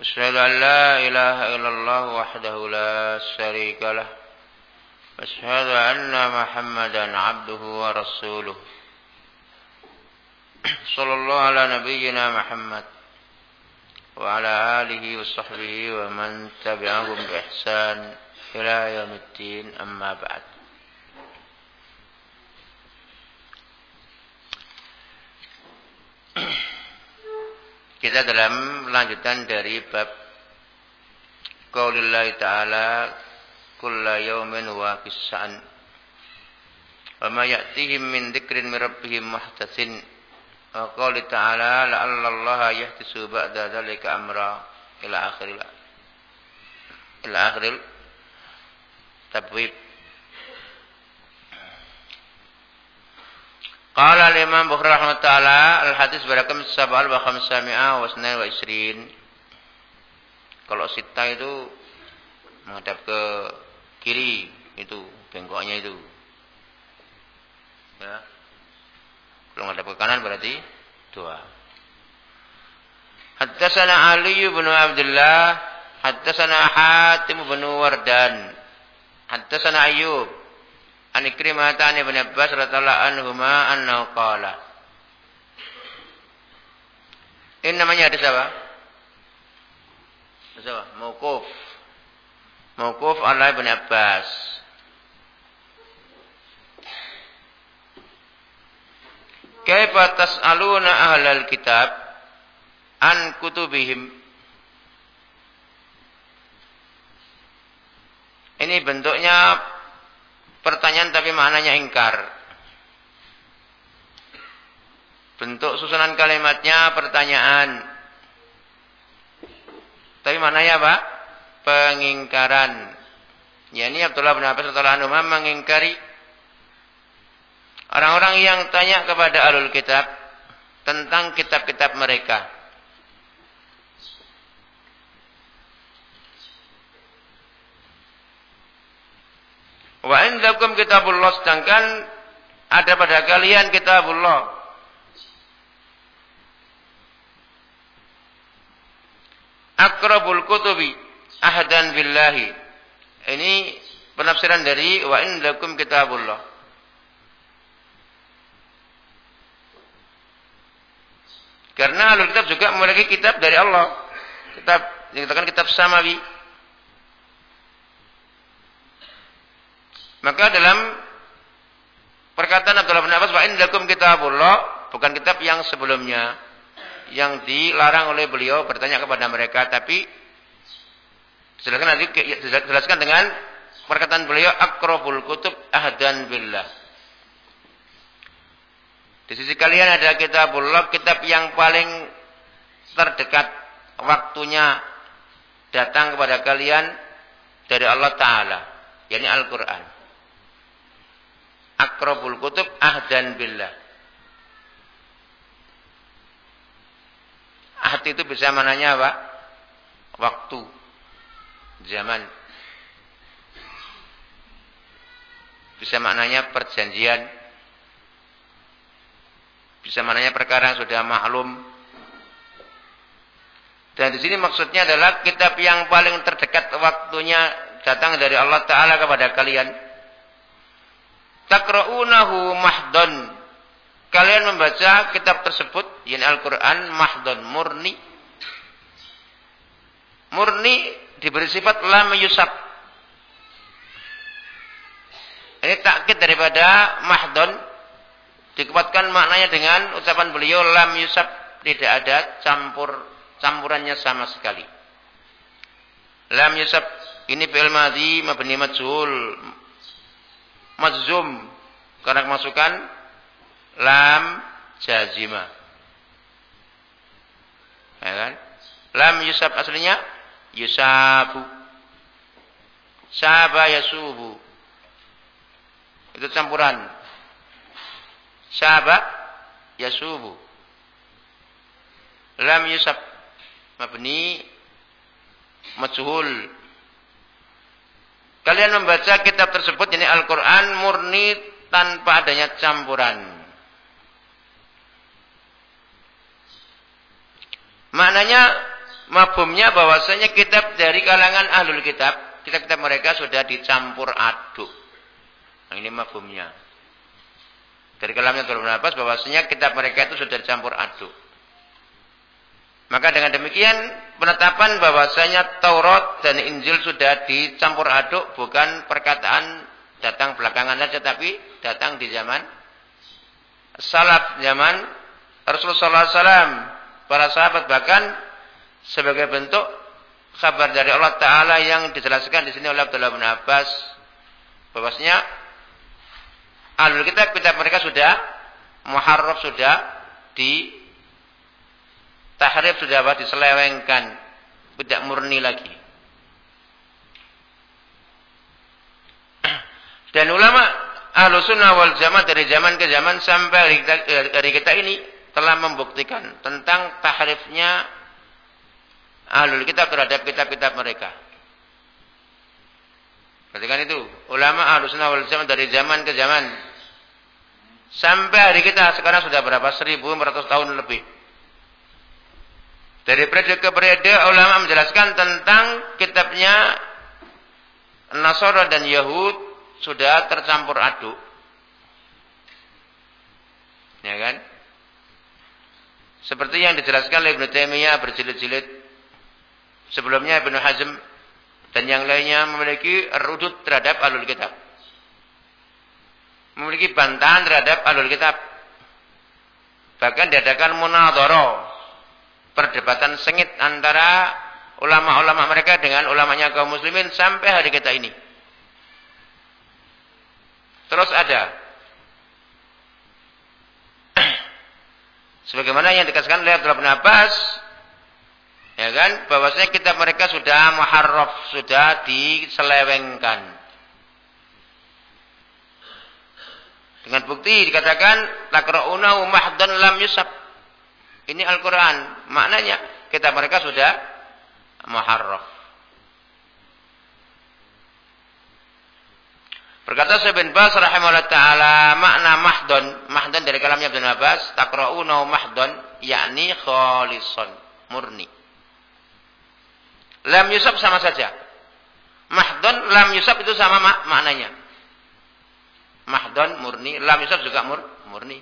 أشهد أن لا إله إلا الله وحده لا شريك له. أشهد أن محمدا عبده ورسوله. صلى الله على نبينا محمد وعلى آله وصحبه ومن تبعهم بإحسان إلى يوم الدين. أما بعد. Kita dalam lanjutan dari bab Qaulillahi ta'ala kulla yawmin wa kis'an. Wa ma ya'tihim min dzikrin min rabbihim muhtatsin wa qawli ta'ala la'alla Allah yahtisu ba'da dzalika amra ila akhiril ila akhiril tabwib Qala al-Imam Bukhari rahimahullah al-hadis berakam sab'al wa khamsami'a wa isnain wa isrin. Kalau sita itu menghadap ke kiri itu bengkoknya itu. Ya. Kalau menghadap ke kanan berarti dua. Haddatsana Ali bin Abdullah, haddatsana Hatim bin Wardan, haddatsana Ayyub An Ikrimah an Ibn Abbas radhiyallahu anhuma annahu qala. Ini namanya hadis apa? Hadis apa? Mauquf. Mauquf ala Ibn Abbas. Kaifa tas'aluna ahlal kitab an kutubihim Ini bentuknya pertanyaan tapi maknanya ingkar. Bentuk susunan kalimatnya pertanyaan. Tapi maknanya apa? Pengingkaran. Ya ini Abdullah bin Abbas radhiyallahu anhu mengingkari orang-orang yang tanya kepada alul kitab tentang kitab-kitab mereka. Wa indakum kitabullah sedangkan ada pada kalian kitabullah. Akrabul kutubi ahdan billahi. Ini penafsiran dari wa indakum kitabullah. Karena alul kitab juga memiliki kitab dari Allah. Kitab dikatakan kitab samawi. Maka dalam perkataan Abdullah bin Abbas wa indakum kitabullah bukan kitab yang sebelumnya yang dilarang oleh beliau bertanya kepada mereka tapi jelaskan nanti jelaskan dengan perkataan beliau akrabul kutub ahdan billah. Di sisi kalian ada kitabullah, kitab yang paling terdekat waktunya datang kepada kalian dari Allah Ta'ala, yakni Al-Quran akrabul kutub ahdan billah. Ahd itu bisa mananya apa? Waktu, zaman. Bisa maknanya perjanjian. Bisa maknanya perkara yang sudah maklum. Dan di sini maksudnya adalah kitab yang paling terdekat waktunya datang dari Allah Ta'ala kepada kalian takra'unahu mahdon. Kalian membaca kitab tersebut, yakni Al-Quran, mahdon, murni. Murni diberi sifat lam yusab. Ini takkit daripada mahdon. Dikuatkan maknanya dengan ucapan beliau lam yusab. Tidak ada campur campurannya sama sekali. Lam yusab ini fi'il madhi mabni majhul mazum karena kemasukan lam jazima. Ya kan? Lam yusab aslinya yusabu. Saba yasubu. Itu campuran. Saba yasubu. Lam yusab mabni majhul. Kalian membaca kitab tersebut ini Al-Qur'an murni tanpa adanya campuran. Maknanya mabumnya bahwasanya kitab dari kalangan ahlul kitab, kitab-kitab mereka sudah dicampur aduk. Nah, ini mabumnya. Dari kalamnya Abdullah bin bahwasanya kitab mereka itu sudah dicampur aduk. Maka dengan demikian penetapan bahwasanya Taurat dan Injil sudah dicampur aduk bukan perkataan datang belakangan saja tapi datang di zaman salaf zaman Rasulullah SAW para sahabat bahkan sebagai bentuk kabar dari Allah Taala yang dijelaskan di sini oleh Abdullah bin Abbas bahwasanya alul kitab kitab mereka sudah muharraf sudah di tahrif sudah apa diselewengkan tidak murni lagi dan ulama ahlu sunnah wal jamaah dari zaman ke zaman sampai hari kita, ini telah membuktikan tentang tahrifnya ahlul kitab terhadap kitab-kitab mereka. Perhatikan itu, ulama ahlus sunnah wal jamaah dari zaman ke zaman sampai hari kita sekarang sudah berapa? 1400 tahun lebih. Dari periode ke periode ulama menjelaskan tentang kitabnya Nasara dan Yahud sudah tercampur aduk. Ya kan? Seperti yang dijelaskan oleh Ibnu Taimiyah berjilid-jilid. Sebelumnya Ibnu Hazm dan yang lainnya memiliki rudut terhadap alul kitab. Memiliki bantahan terhadap alul kitab. Bahkan diadakan munadhara, perdebatan sengit antara ulama-ulama mereka dengan ulamanya kaum muslimin sampai hari kita ini. Terus ada Sebagaimana yang dikatakan oleh Abdullah bin Abbas, ya kan, bahwasanya kitab mereka sudah muharraf, sudah diselewengkan. Dengan bukti dikatakan takra'unahu mahdan lam yusab. Ini Al-Qur'an. Maknanya kitab mereka sudah muharraf. Berkata Syekh bin Bas rahimahullah taala makna mahdon, mahdon dari kalamnya Ibnu Abbas, taqra'una mahdon yakni khalisan, murni. Lam yusab sama saja. Mahdon, lam yusab itu sama mak maknanya. Mahdon murni, lam yusab juga mur murni.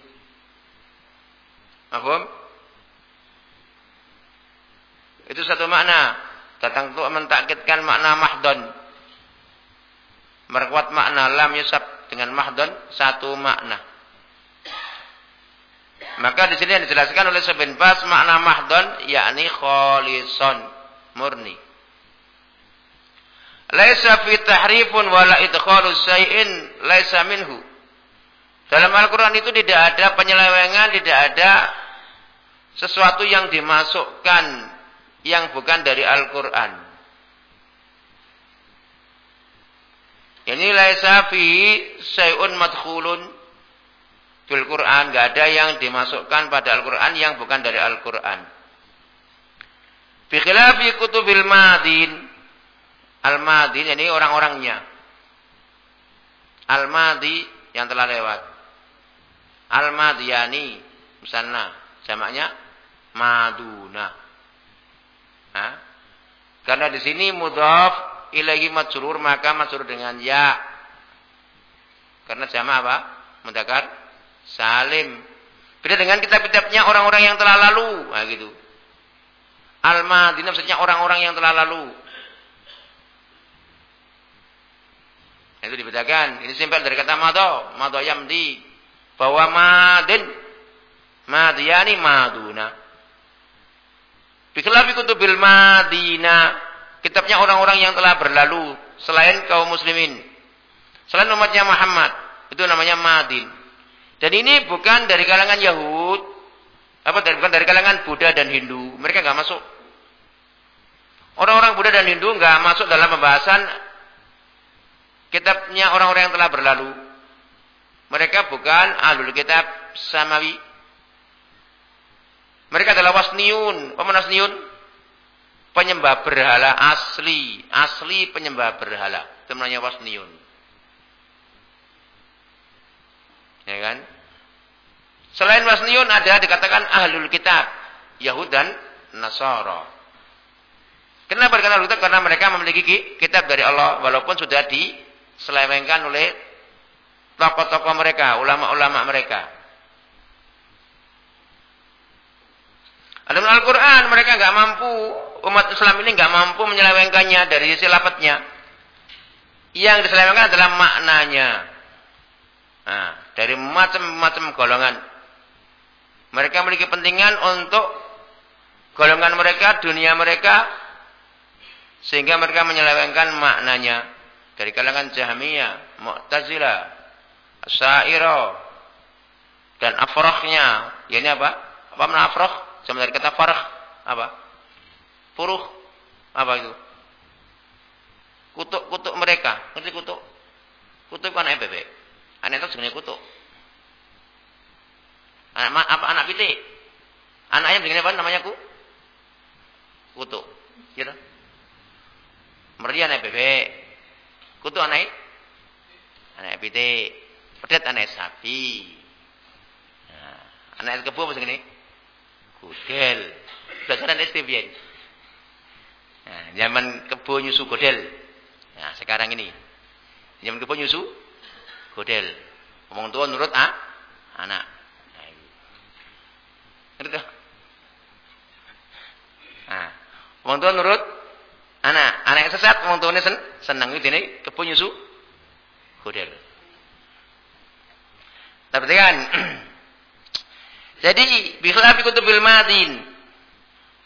Mahfum? Itu satu makna. Datang untuk mentakitkan makna mahdon Merkuat makna lam yusab dengan mahdon satu makna. Maka di sini yang dijelaskan oleh Sebin Bas makna mahdon yakni kholison murni. Laisa fi tahrifun wala idkhalu syai'in laisa minhu. Dalam Al-Qur'an itu tidak ada penyelewengan, tidak ada sesuatu yang dimasukkan yang bukan dari Al-Qur'an. Ini laisa fi syai'un madkhulun fil Quran, enggak ada yang dimasukkan pada Al-Qur'an yang bukan dari Al-Qur'an. Fi khilafi kutubil madin. Al-madin ini orang-orangnya. Al-madi yang telah lewat. Al-madiyani misalnya jamaknya maduna. Nah, karena di sini mudhaf ilahi majrur maka majrur dengan ya. Karena jama apa? Mudakar salim. Beda dengan kitab-kitabnya orang-orang yang telah lalu. Nah, gitu. Al-Madinah maksudnya orang-orang yang telah lalu. Nah, itu dibedakan. Ini simpel dari kata mado. Mado yamdi. Bahwa madin. Madiyani maduna. Bikhlafi kutubil madinah kitabnya orang-orang yang telah berlalu selain kaum muslimin. Selain umatnya Muhammad, itu namanya Madin. Dan ini bukan dari kalangan Yahud, apa dari bukan dari kalangan Buddha dan Hindu. Mereka nggak masuk. Orang-orang Buddha dan Hindu nggak masuk dalam pembahasan kitabnya orang-orang yang telah berlalu. Mereka bukan ahlul kitab samawi. Mereka adalah wasniun. Apa wasniun? Penyembah berhala asli. Asli penyembah berhala. Itu namanya wasniun. Ya kan? Selain wasniun ada dikatakan ahlul kitab. Yahud dan Nasara. Kenapa dikatakan ahlul? Karena mereka memiliki kitab dari Allah. Walaupun sudah diselewengkan oleh tokoh-tokoh mereka, ulama-ulama mereka. Adapun Al-Quran mereka nggak mampu, umat Islam ini nggak mampu menyelewengkannya dari sisi lapatnya. Yang diselewengkan adalah maknanya. Nah, dari macam-macam golongan. Mereka memiliki kepentingan untuk golongan mereka, dunia mereka, sehingga mereka menyelewengkan maknanya. Dari kalangan Jahmiyah, Mu'tazilah, Sa'iro, dan afrohnya. Ya ini apa? Apa mana afroh? Sama dari kata farah. Apa? Furuh. Apa itu? Kutuk-kutuk mereka. Ngerti kutuk? Kutuk kan EPP. Anak itu sebenarnya kutuk. Anak apa anak pitik? Anaknya begini apa namanya ku? Kutuk. Gitu. Merian EPP. Kutuk anak anak pitik. Pedet anak sapi. Nah, anak kebu apa segini? Kudel. Belajaran SD. Nah, zaman kebo nyusu godel. Nah, sekarang ini. Zaman kebo nyusu godel. Ngomong tua nurut ah, anak. Nah, Ngerti Nah, ngomong tua nurut anak. Anak yang sesat, ngomong tuanya sen senang. Ini kebo nyusu godel. Tapi kan Jadi bikhilafi kutubil madin.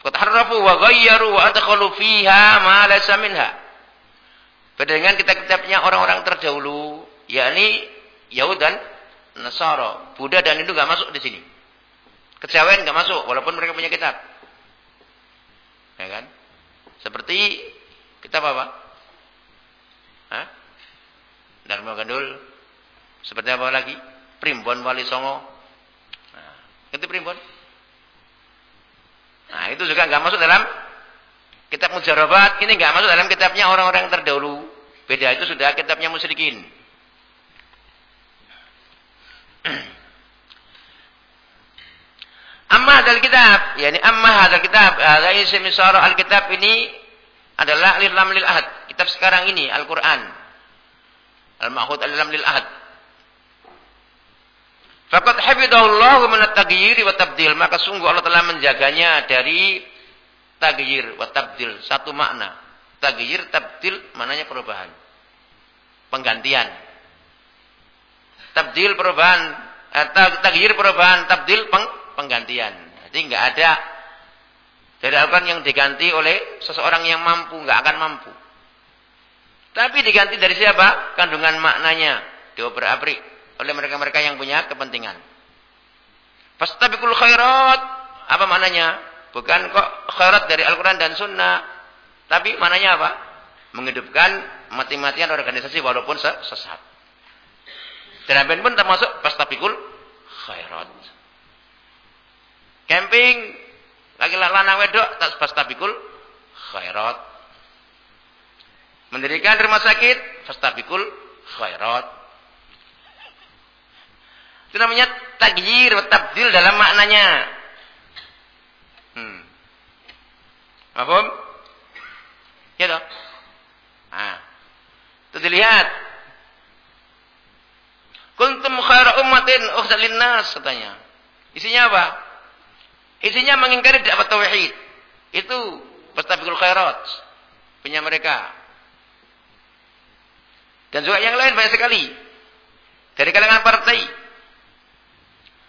Fataharrafu wa ghayyaru wa adkhalu fiha ma laysa minha. Dengan kitab-kitabnya orang-orang terdahulu, yakni Yahud dan Nasara. Buddha dan Hindu enggak masuk di sini. Kejawen enggak masuk walaupun mereka punya kitab. Ya kan? Seperti kitab apa? Hah? Dharma Gandul. Seperti apa lagi? Primbon Wali Songo. Itu primbon. Nah, itu juga nggak masuk dalam kitab Mujarabat. Ini nggak masuk dalam kitabnya orang-orang terdahulu. Beda itu sudah kitabnya musyrikin. Amma hadal kitab, yakni amma hadal kitab, hadza isim al-kitab ini adalah lilam lil ahad. Kitab sekarang ini Al-Qur'an. Al-Ma'hud al-lam lil ahad. Fakat hafidahullahu min at-taghyir wa tabdil. Maka sungguh Allah telah menjaganya dari taghyir wa tabdil. Satu makna. Taghyir, tabdil maknanya perubahan. Penggantian. Tabdil perubahan. Eh, taghyir perubahan, tabdil peng, penggantian. Jadi enggak ada dari Al-Quran yang diganti oleh seseorang yang mampu, enggak akan mampu. Tapi diganti dari siapa? Kandungan maknanya diobrak-abrik oleh mereka-mereka yang punya kepentingan. Fastabiqul khairat. Apa maknanya? Bukan kok khairat dari Al-Quran dan Sunnah. Tapi maknanya apa? Menghidupkan mati-matian organisasi walaupun sesat. Dan pun termasuk fastabiqul khairat. Camping. Lagi lanang wedok. Fastabiqul khairat. Mendirikan rumah sakit. Fastabiqul khairat. Itu namanya tagyir tabdil dalam maknanya. Hmm. Ya toh? Nah. Itu dilihat. Kuntum khaira ummatin ukhsal linnas katanya. Isinya apa? Isinya mengingkari dakwah tauhid. Itu fastabiqul khairat. Punya mereka. Dan juga yang lain banyak sekali. Dari kalangan partai.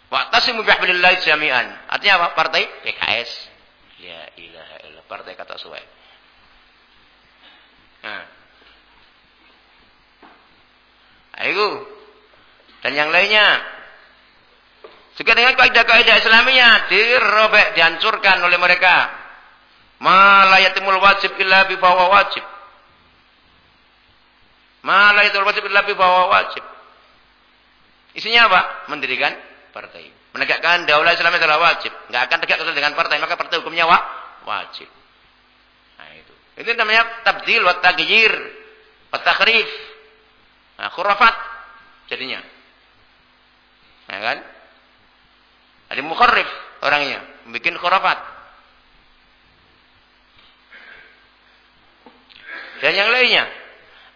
Wa'tasimu bihablillah jami'an. Artinya apa? Partai PKS. Ya ilaha. Partai kata suai. Nah. Ayo. Dan yang lainnya. Juga dengan kaidah-kaidah Islamiyah dirobek, dihancurkan oleh mereka. Malah yatimul wajib illa bi wajib. Ma la yatimul wajib illa bi wajib. Isinya apa? Mendirikan partai. Menegakkan daulah Islam adalah wajib. Enggak akan tegak kecuali dengan partai, maka partai hukumnya wa wajib. Nah itu. Itu namanya tabdil wa taghyir wa takhrif. Nah, khurafat jadinya. Ya kan? Ada mukharrif orangnya, bikin khurafat. Dan yang lainnya.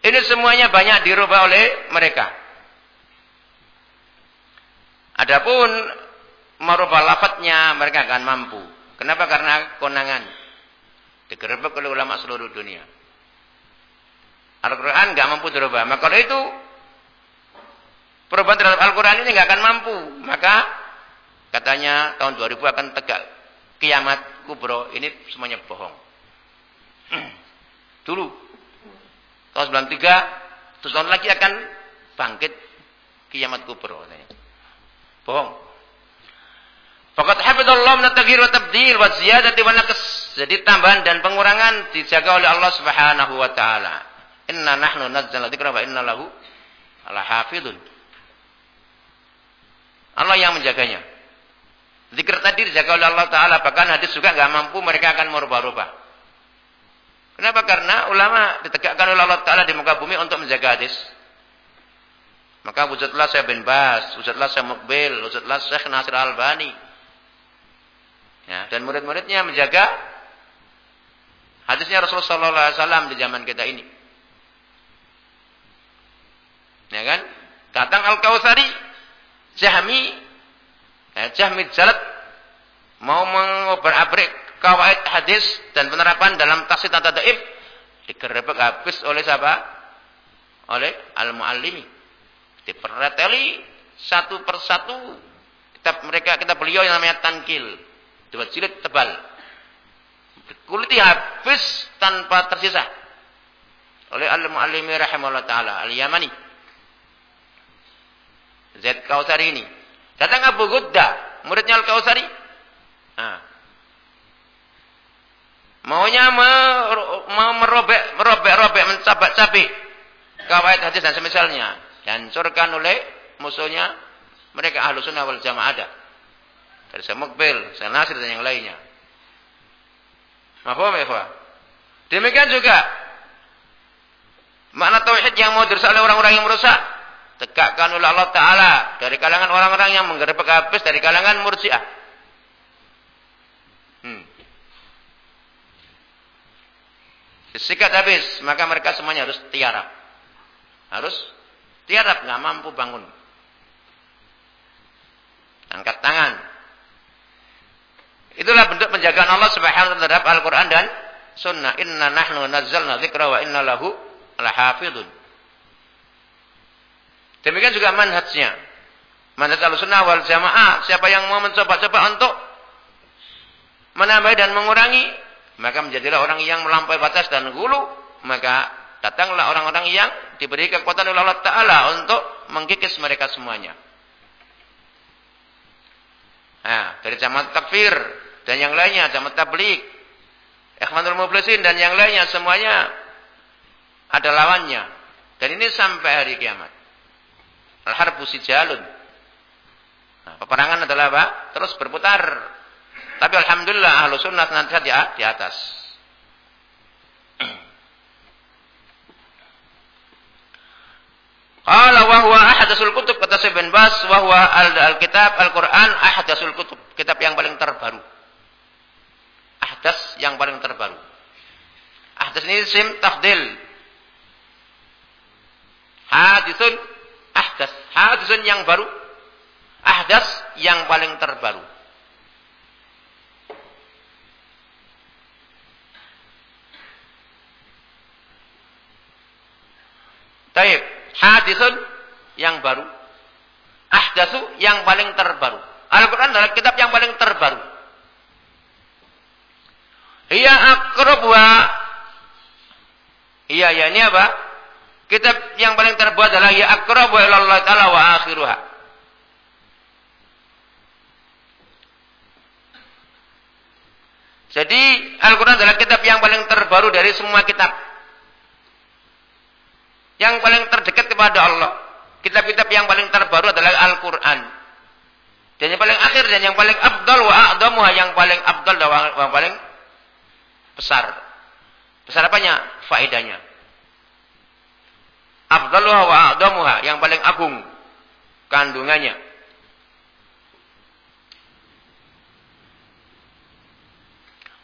Ini semuanya banyak dirubah oleh mereka. Adapun merubah lafadznya mereka akan mampu. Kenapa? Karena konangan. Digerebek oleh ulama seluruh dunia. Al-Quran nggak mampu dirubah. Maka kalau itu perubahan terhadap Al-Quran ini nggak akan mampu. Maka katanya tahun 2000 akan tegak kiamat kubro. Ini semuanya bohong. Dulu tahun 93 terus tahun lagi akan bangkit kiamat kubro. Bohong. Fakat hafidhullah min at-taghyir wa tabdil wa ziyadati wa naqs. Jadi tambahan dan pengurangan dijaga oleh Allah Subhanahu wa taala. Inna nahnu nazzalna dzikra wa inna lahu lahafidun. Allah yang menjaganya. Zikir tadi dijaga oleh Allah Ta'ala. Bahkan hadis juga nggak mampu mereka akan merubah-rubah. Kenapa? Karena ulama ditegakkan oleh Allah Ta'ala di muka bumi untuk menjaga hadis. Maka wujudlah saya bin Bas, wujudlah saya Mukbil, wujudlah Syekh Nasir Albani. Ya, dan murid-muridnya menjaga hadisnya Rasulullah SAW di zaman kita ini. Ya kan? Datang Al-Kautsari, Jahmi, ya, Jahmi Jalat mau mengobrak-abrik kawaid hadis dan penerapan dalam tafsir tata daif digerebek habis oleh siapa? Oleh al-muallimi. Dipereteli satu persatu kitab mereka kitab beliau yang namanya Tankil. Dua jilid tebal. Kulitnya habis tanpa tersisa oleh al-muallimi rahimahullah taala al-Yamani. Zaid Kausari ini. Datang Abu Gudda, muridnya Al-Kausari. Nah. Maunya mau merobek, merobek-robek, mencabak-cabik kawaid hadis dan semisalnya. Dihancurkan oleh musuhnya mereka ahlu sunnah wal jamaah ada. Dari saya Mukbil, saya Nasir dan yang lainnya. Mahfum ya Demikian juga makna tauhid yang mau dirusak oleh orang-orang yang merusak tegakkan oleh Allah Ta'ala dari kalangan orang-orang yang menggerebek habis dari kalangan murjiah. Hmm. Disikat habis, maka mereka semuanya harus tiarap. Harus tiarap, nggak mampu bangun. Angkat tangan. Itulah bentuk penjagaan Allah Subhanahu wa terhadap Al-Qur'an dan sunnah. Inna nahnu nazzalna dzikra wa inna lahu lahafidun. Demikian juga manhajnya. Manhaj al-sunnah wal jamaah. Siapa yang mau mencoba-coba untuk menambah dan mengurangi. Maka menjadilah orang yang melampaui batas dan gulu. Maka datanglah orang-orang yang diberi kekuatan oleh Allah Ta'ala untuk mengkikis mereka semuanya. Nah, dari jamaah takfir dan yang lainnya, jamaah tablik, ikhwanul muflisin dan yang lainnya semuanya ada lawannya. Dan ini sampai hari kiamat. Al-harbu sijalun. Nah, peperangan adalah apa? Terus berputar. Tapi alhamdulillah ahlu sunnah nanti di, di atas. Qala wa huwa ahadasul kutub kata Syekh bin Bas wa huwa al-kitab al-Qur'an kutub, kitab yang paling terbaru. Ahdas yang paling terbaru. Ahdas ini sim tafdil. Hadisun ahdas. Hadisun yang baru. Ahdas yang paling terbaru. Taib. Hadisun yang baru. Ahdasu yang paling terbaru. Al-Quran adalah kitab yang paling terbaru. Iya akrobwa. Iya, ya ini apa? Kitab yang paling terbuat adalah ya akrabu Allah taala wa akhiruha. Jadi Al-Quran adalah kitab yang paling terbaru dari semua kitab. Yang paling terdekat kepada Allah. Kitab-kitab yang paling terbaru adalah Al-Quran. Dan yang paling akhir dan yang paling abdal wa a'damuha yang paling abdal dan yang paling besar. Besar apanya? Faedahnya. Abdaluha wa a'damuha yang paling agung kandungannya.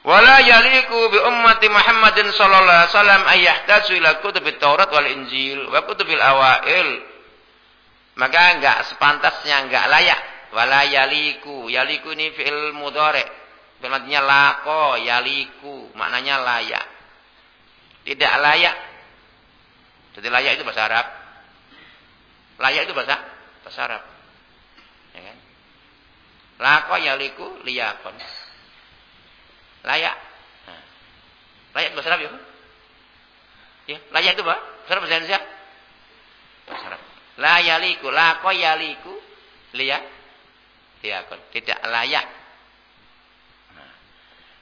Wala yaliku bi ummati Muhammadin sallallahu alaihi wasallam ayyahtaju ila kutubit Taurat wal Injil wa kutubil awail. Maka enggak sepantasnya, enggak layak. Wala yaliku. Yaliku ini fi'il mudhari. Artinya lako, yaliku. Maknanya layak. Tidak layak. Jadi layak itu bahasa Arab. Layak itu bahasa bahasa Arab. Ya kan? Lako yaliku liyakon. Layak. Nah. Layak bahasa Arab ya? Ya, layak itu. Bahasa Arab bahasa Indonesia? Bahasa Arab. La yaliku, la yaliku, liya, liyakun. Tidak layak. Nah.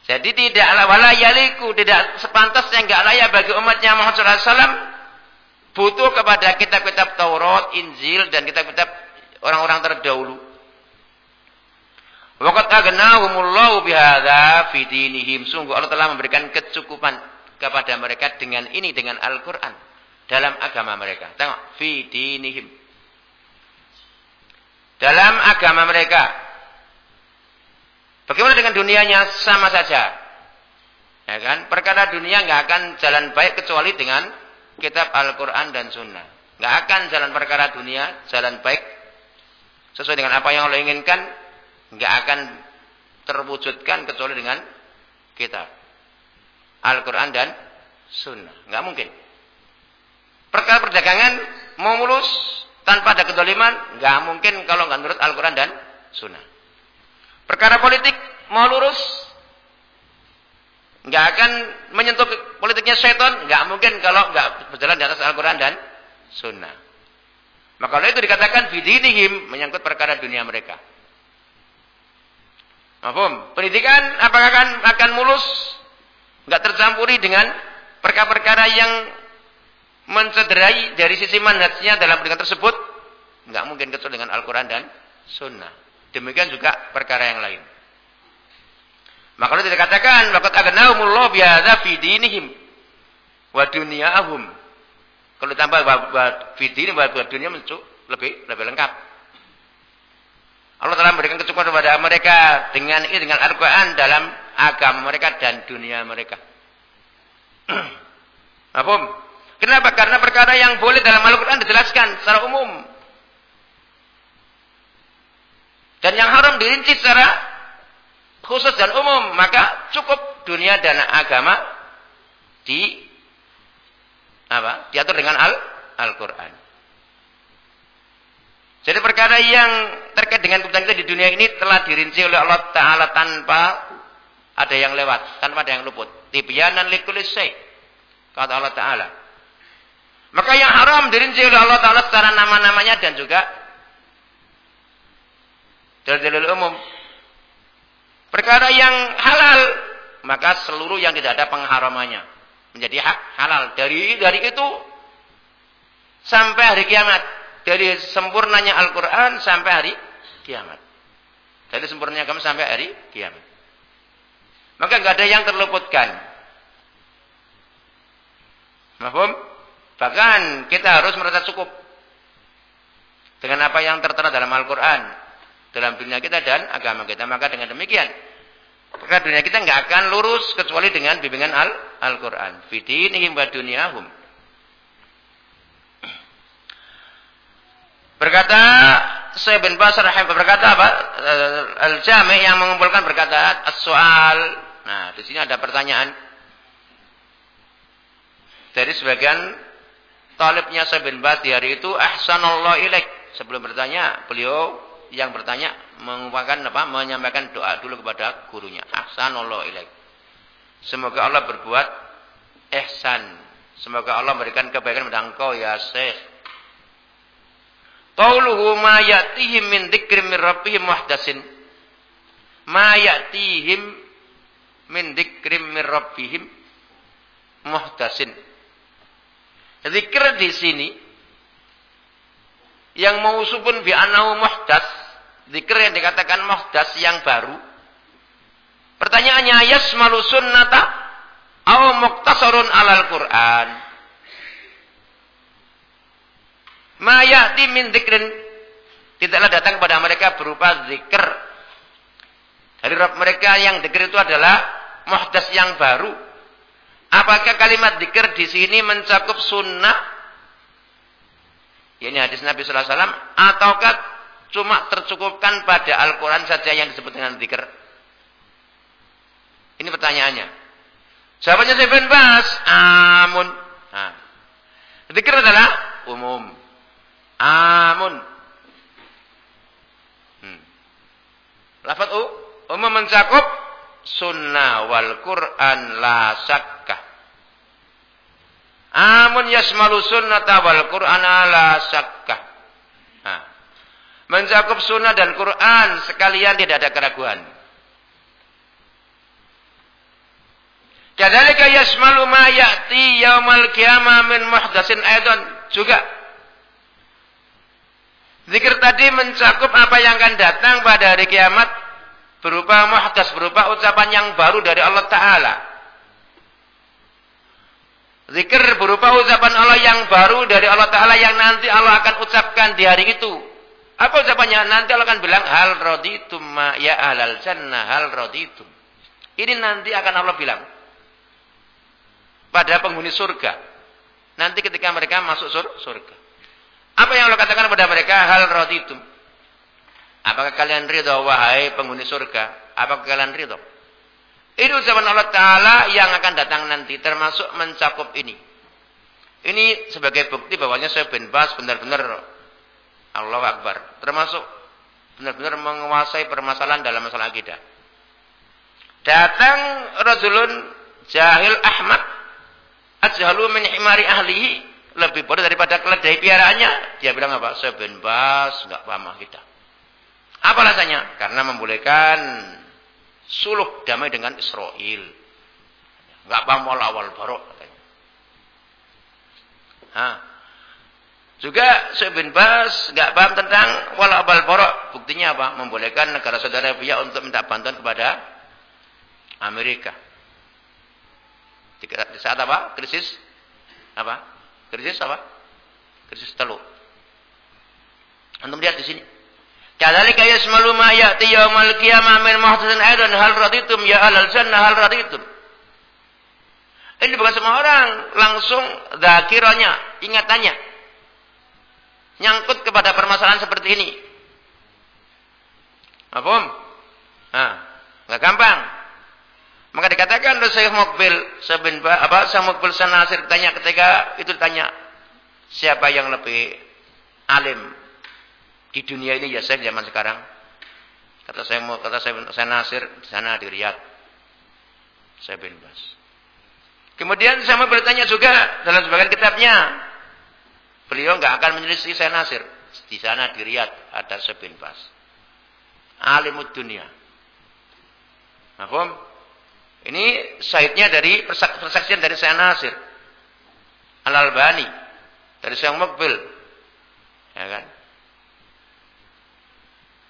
Jadi tidak wala yaliku, tidak sepantasnya enggak layak bagi umatnya Muhammad SAW butuh kepada kitab-kitab Taurat, Injil dan kitab-kitab orang-orang terdahulu. Waqad aghnahumullahu bihadza fi dinihim. Sungguh Allah telah memberikan kecukupan kepada mereka dengan ini dengan Al-Qur'an dalam agama mereka. Tengok, fi dinihim. Dalam agama mereka. Bagaimana dengan dunianya? Sama saja. Ya kan? Perkara dunia nggak akan jalan baik kecuali dengan kitab Al-Qur'an dan Sunnah. Nggak akan jalan perkara dunia jalan baik sesuai dengan apa yang Allah inginkan nggak akan terwujudkan kecuali dengan kitab Al-Quran dan Sunnah. Nggak mungkin. Perkara perdagangan mau mulus tanpa ada kedoliman, nggak mungkin kalau nggak menurut Al-Quran dan Sunnah. Perkara politik mau lurus, nggak akan menyentuh politiknya setan, nggak mungkin kalau nggak berjalan di atas Al-Quran dan Sunnah. Maka kalau itu dikatakan bidinihim menyangkut perkara dunia mereka. Mahfum. Pendidikan apakah akan akan mulus? Enggak tercampuri dengan perkara-perkara yang mencederai dari sisi manhajnya dalam pendidikan tersebut? Enggak mungkin kecuali dengan Al-Quran dan Sunnah. Demikian juga perkara yang lain. Maka itu dikatakan, Laqad aghnahumullah bihadza fi dinihim wa dunyahum. Kalau tambah fi dinihim wa dunia lebih lebih lengkap. Allah telah memberikan kecukupan kepada mereka dengan ini dengan Al-Quran dalam agama mereka dan dunia mereka. Apa? Kenapa? Karena perkara yang boleh dalam Al-Quran dijelaskan secara umum. Dan yang haram dirinci secara khusus dan umum. Maka cukup dunia dan agama di apa? diatur dengan Al-Quran. Al jadi perkara yang terkait dengan kebutuhan kita di dunia ini telah dirinci oleh Allah Ta'ala tanpa ada yang lewat, tanpa ada yang luput. Tibyanan likulis Kata Allah Ta'ala. Maka yang haram dirinci oleh Allah Ta'ala secara nama-namanya dan juga dalil umum. Perkara yang halal, maka seluruh yang tidak ada pengharamannya menjadi hak halal. Dari dari itu sampai hari kiamat dari sempurnanya Al-Quran sampai hari kiamat. Dari sempurnanya agama sampai hari kiamat. Maka nggak ada yang terluputkan. Mahfum? Bahkan kita harus merasa cukup dengan apa yang tertera dalam Al-Quran dalam dunia kita dan agama kita. Maka dengan demikian, maka dunia kita nggak akan lurus kecuali dengan bimbingan Al-Quran. Fidinihim wa dunyahum. Berkata Syekh bin Bas berkata apa? Al-Jami' yang mengumpulkan berkata as-soal. Nah, di sini ada pertanyaan dari sebagian talibnya Syekh bin Bas di hari itu ahsanallahu ilaik. Sebelum bertanya, beliau yang bertanya mengumpulkan apa? menyampaikan doa dulu kepada gurunya. Ahsanallahu ilaik. Semoga Allah berbuat ihsan. Semoga Allah memberikan kebaikan kepada engkau ya Syekh Qauluhu ma ya'tihim min dzikrin min rabbihim muhdasin. Ma ya'tihim min min rabbihim muhtasin. Zikir di sini yang mausufun bi annahu muhdas, zikir yang dikatakan muhdas yang baru. Pertanyaannya yasmalu sunnata aw muktasarun alal Quran? Ma ya'ti min dzikrin tidaklah datang kepada mereka berupa zikir dari Rabb mereka yang dikir itu adalah muhdas yang baru. Apakah kalimat dikir di sini mencakup sunnah? Ini hadis Nabi Sallallahu Alaihi Wasallam. Ataukah cuma tercukupkan pada Al-Quran saja yang disebut dengan dikir? Ini pertanyaannya. Jawabannya saya Bas. Amun. Nah. Dikir adalah umum. Amun. Hmm. Lafat u umum mencakup sunnah wal Quran la sakkah. Amun yasmalu sunnata wal Quran la sakkah. Nah, mencakup sunnah dan Quran sekalian tidak ada keraguan. Kadzalika yasmalu ma ya'ti yaumal qiyamah min muhdatsin aidan juga Zikir tadi mencakup apa yang akan datang pada hari kiamat berupa muhdas, berupa ucapan yang baru dari Allah Ta'ala. Zikir berupa ucapan Allah yang baru dari Allah Ta'ala yang nanti Allah akan ucapkan di hari itu. Apa ucapannya? Nanti Allah akan bilang, Hal roditum ma ya ahlal jannah, hal roditum. Ini nanti akan Allah bilang. Pada penghuni surga. Nanti ketika mereka masuk surga. Apa yang Allah katakan kepada mereka? Hal roditum. Apakah kalian ridho wahai penghuni surga? Apakah kalian ridho? Ini ucapan Allah Ta'ala yang akan datang nanti. Termasuk mencakup ini. Ini sebagai bukti bahwanya saya bin Bas benar-benar Allah Akbar. Termasuk benar-benar menguasai permasalahan dalam masalah akidah. Datang Rasulun Jahil Ahmad. Ajhalu min himari ahlihi. Lebih bodoh daripada keledai piaraannya. Dia bilang apa? Saya bin Bas. Enggak paham kita. Apa alasannya? Karena membolehkan suluh damai dengan Israel. Enggak paham awal barok katanya. Ha. Juga Syekh bin Bas enggak paham tentang wal awal barok. Buktinya apa? Membolehkan negara saudara pihak untuk minta bantuan kepada Amerika. Di saat apa? Krisis apa? Krisis apa? Krisis telur. Anda melihat di sini. Kadzalika yasmalu ma ya'ti yaumal qiyamah min muhdatsin aidan hal raditum ya alal jannah hal raditum. Ini bukan semua orang langsung zakirannya, ingatannya. Nyangkut kepada permasalahan seperti ini. Apa? Nah, enggak gampang. Maka dikatakan oleh Syekh Mukbil Sabin apa Syekh Mukbil Sanasir tanya ketika itu tanya siapa yang lebih alim di dunia ini ya saya zaman sekarang. Kata saya mau kata saya, saya Nasir di sana di Riyadh. Saya bin Bas. Kemudian saya mau bertanya juga dalam sebagian kitabnya. Beliau nggak akan menyelisih saya Nasir. Di sana di Riyadh ada saya bin Bas. Alimud dunia. Mahfum? Ini syaitnya dari persaksian dari saya Nasir. Al-Albani. Dari saya Mukbil. Ya kan?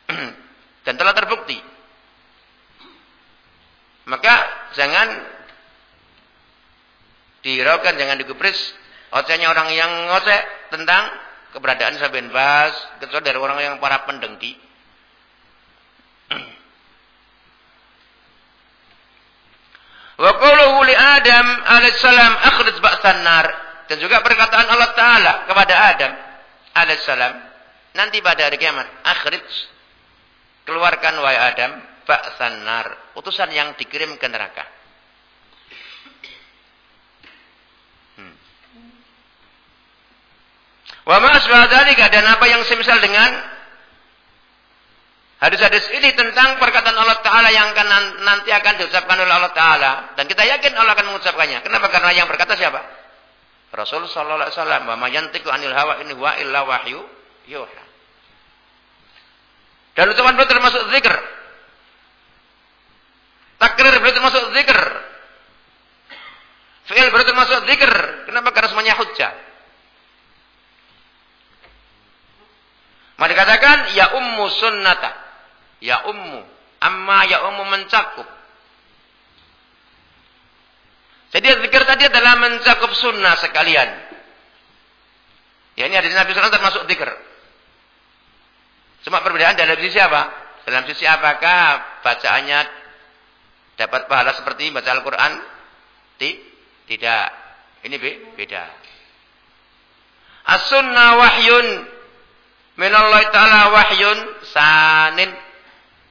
dan telah terbukti. Maka jangan dihiraukan, jangan digubris ocehnya orang yang ngoceh tentang keberadaan Saben Bas, kecuali dari orang yang para pendengki. Wa qawluhu li Adam alaihissalam akhrij ba'san nar. Dan juga perkataan Allah Ta'ala kepada Adam alaihissalam. Nanti pada hari kiamat. Akhrij Keluarkan wahai Adam ba'san nar, utusan yang dikirim ke neraka. Hmm. Wa ma dan apa yang semisal dengan hadis-hadis ini tentang perkataan Allah Taala yang akan nanti akan diucapkan oleh Allah Taala dan kita yakin Allah akan mengucapkannya. Kenapa? Karena yang berkata siapa? Rasul sallallahu alaihi wasallam, "Wa ma yantiqu anil hawa in huwa illa wahyu yuha." Dan ucapan beliau termasuk zikr. Takrir berarti masuk zikr. Fi'il berarti masuk zikr. Kenapa? Karena semuanya hujjah. Maka dikatakan ya ummu sunnata. Ya ummu. Amma ya ummu mencakup. Jadi zikir tadi adalah mencakup sunnah sekalian. Ya ini hadis Nabi SAW termasuk zikir. Cuma perbedaan dalam sisi apa? Dalam sisi apakah bacaannya dapat pahala seperti baca Al-Quran? Tidak. Ini beda. As-sunnah wahyun minallah ta'ala wahyun sanin.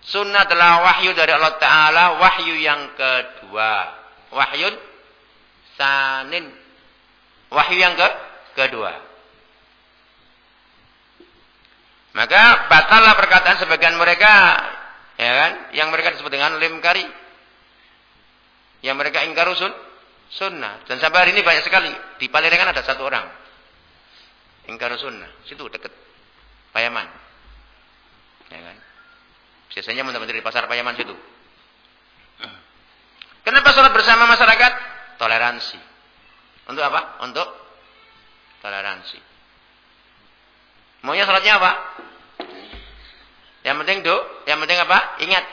Sunnah adalah wahyu dari Allah Ta'ala. Wahyu yang kedua. Wahyun sanin. Wahyu yang ke kedua. Maka batallah perkataan sebagian mereka, ya kan, yang mereka disebut dengan limkari. Yang mereka ingkar sun, sunnah. Dan sampai hari ini banyak sekali. Di Palembang ada satu orang. Ingkar sunnah. Situ dekat Payaman. Ya kan? Biasanya teman di pasar Payaman situ. Kenapa sholat bersama masyarakat? Toleransi. Untuk apa? Untuk toleransi. Maunya sholatnya apa? Yang penting do, yang penting apa? Ingat.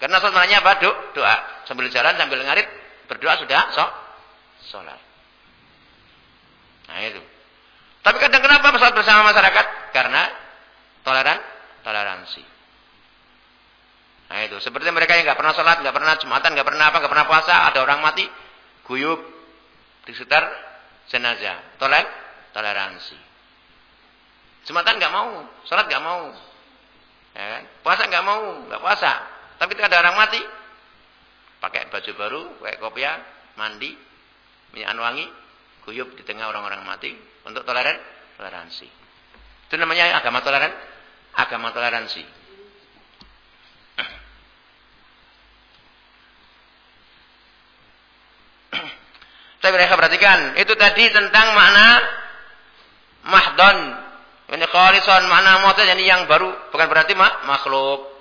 Karena sholat maknanya apa? Do, doa. Sambil jalan, sambil ngarit, berdoa sudah so, sholat. Nah itu. Tapi kadang kenapa sholat bersama masyarakat? Karena toleran, toleransi. Nah itu. Seperti mereka yang nggak pernah sholat, nggak pernah jumatan, nggak pernah apa, nggak pernah puasa, ada orang mati, guyup di sekitar jenazah. Toler, toleransi. Jumatan nggak mau, sholat nggak mau, ya kan? puasa nggak mau, nggak puasa. Tapi ketika ada orang mati, pakai baju baru, pakai kopiah, mandi, minyak wangi, guyup di tengah orang-orang mati untuk toleran, toleransi. Itu namanya agama toleran, agama toleransi. Tapi mereka perhatikan, itu tadi tentang makna mahdon. Ini khalison makna mu'tad yani yang baru, bukan berarti mak makhluk.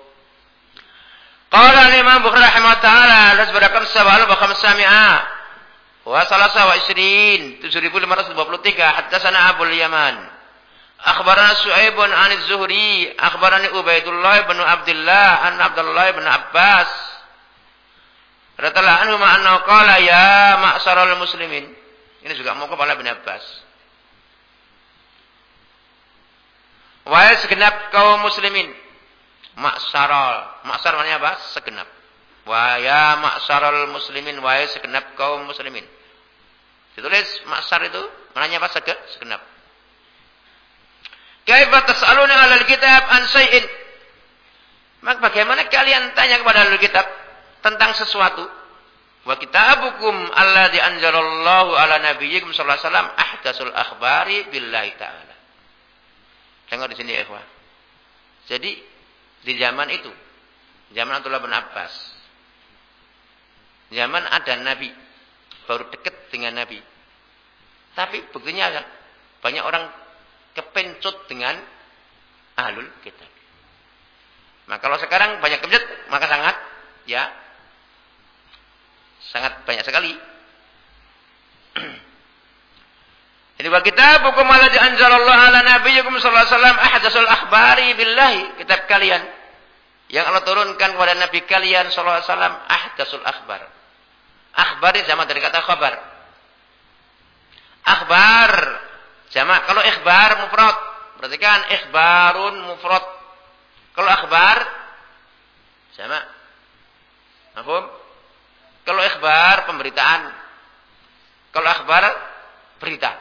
Qala Imam Bukhari rahimahullah taala, "Lasbara kamsa wa alba khamsa mi'a wa salasa wa isrin." 7523 haddatsana Abu Yaman. Akhbarana Su'aibun an Az-Zuhri, akhbarani Ubaidullah bin Abdullah an Abdullah bin Abbas Radallahu anhu ma'anna qala ya ma'syaral muslimin. Ini juga mau kepala bin Abbas. Wahai segenap kaum muslimin. Ma'syaral. Ma'syar maknanya apa? Segenap. Wahai ya ma'syaral muslimin. Wahai segenap kaum muslimin. Ditulis ma'syar itu maknanya apa? Segenap. Kaifa tas'aluna 'alal kitab an syai'in? Maka bagaimana kalian tanya kepada ahli kitab tentang sesuatu. Wa kitabukum alladzi anzalallahu ala nabiyyikum sallallahu alaihi wasallam ahdasul akhbari billahi taala. Tengok di sini ya, ikhwah. Jadi di zaman itu, zaman Abdullah bin Abbas, zaman ada nabi, baru dekat dengan nabi. Tapi buktinya banyak orang kepencut dengan ahlul kitab. Nah kalau sekarang banyak kepencut, maka sangat ya Sangat banyak sekali. Ini wa kitabukum alladzi anzalallahu ala nabiyyikum sallallahu alaihi wasallam ahdasul akhbari billahi, kitab kalian yang Allah turunkan kepada nabi kalian sallallahu alaihi wasallam ahdasul akhbar. Akhbar sama dari kata khabar. Akhbar jamak kalau ikhbar mufrad. Perhatikan ikhbarun mufrad. Kalau akhbar jamak. Paham? Kalau ikhbar pemberitaan. Kalau akhbar berita.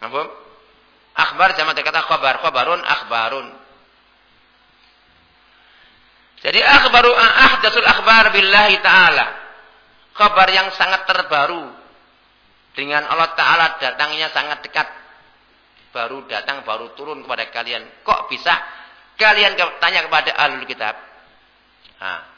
Apa? Akhbar sama kata khabar, khabarun akhbarun. Jadi akhbaru ahdatsul akhbar billahi taala. Kabar yang sangat terbaru dengan Allah taala datangnya sangat dekat. Baru datang, baru turun kepada kalian. Kok bisa kalian tanya kepada alul kitab? Nah,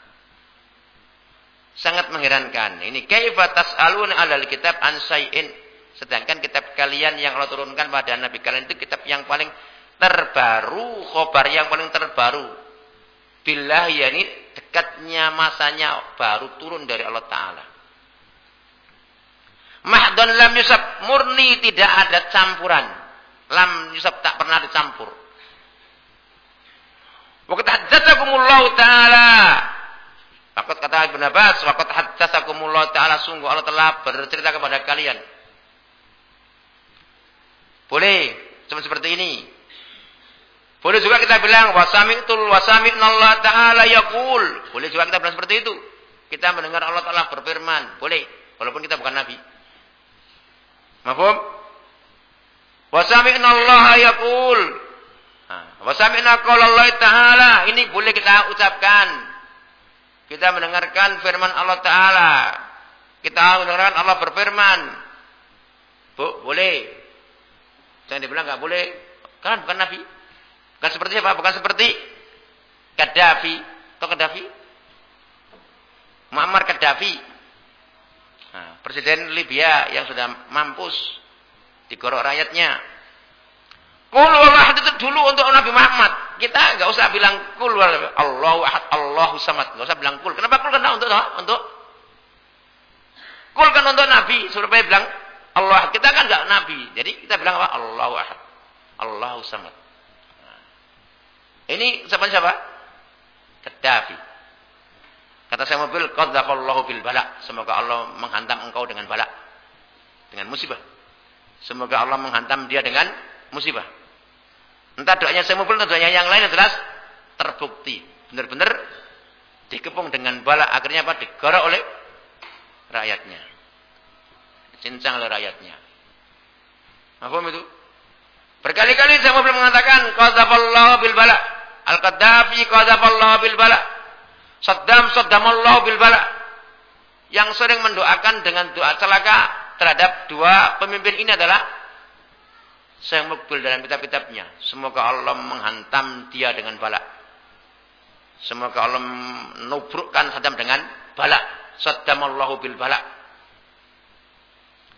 Sangat mengherankan. Ini kaifa tas'aluna 'alal kitab an syai'in. Sedangkan kitab kalian yang Allah turunkan pada nabi kalian itu kitab yang paling terbaru, khobar yang paling terbaru. Billah yakni dekatnya masanya baru turun dari Allah Ta'ala. Mahdon lam yusab murni tidak ada campuran. Lam yusab tak pernah dicampur. Waktu haddatsakumullah taala. Fakat kata Ibn Abbas, waktu haddatsakumullah taala sungguh Allah telah bercerita kepada kalian. Boleh cuma seperti ini. Boleh juga kita bilang wasami'tul Allah taala yaqul. Boleh juga kita bilang seperti itu. Kita mendengar Allah taala berfirman. Boleh walaupun kita bukan nabi. Mafhum? Allah yaqul. Wasami'na qala Allah taala. Ini boleh kita ucapkan. Kita mendengarkan firman Allah taala. Kita mendengarkan Allah berfirman. Bu, boleh. Jangan dibilang enggak boleh. Kan bukan nabi. Bukan seperti siapa? Bukan seperti Gaddafi. Atau Gaddafi? Muammar Gaddafi. Nah, Presiden Libya yang sudah mampus digorok rakyatnya Kul walahad itu dulu untuk Nabi Muhammad. Kita nggak usah bilang kul Allahu ahad, Allahu samad. Nggak usah bilang kul. Kenapa kul? Karena untuk untuk kul kan untuk Nabi. Supaya bilang Allah. Kita kan nggak Nabi. Jadi kita bilang apa? Allahu ahad, Allahu samad. Ini siapa siapa? Gaddafi. Kata saya mobil, qadzakallahu bil bala. Semoga Allah menghantam engkau dengan bala. Dengan musibah. Semoga Allah menghantam dia dengan musibah. Entah doanya semupul, entah doanya yang lain jelas terbukti. Benar-benar dikepung dengan bala. Akhirnya apa? Digorok oleh rakyatnya. Cincang oleh rakyatnya. Apa itu? Berkali-kali saya belum mengatakan qadzaballahu bil bala. Al-Qaddafi qadzaballahu bil bala. Saddam saddamallahu bil bala. Yang sering mendoakan dengan doa celaka terhadap dua pemimpin ini adalah saya Mukbil dalam kitab-kitabnya. Semoga Allah menghantam dia dengan bala. Semoga Allah menubrukkan Saddam dengan bala. Saddamallahu bil bala.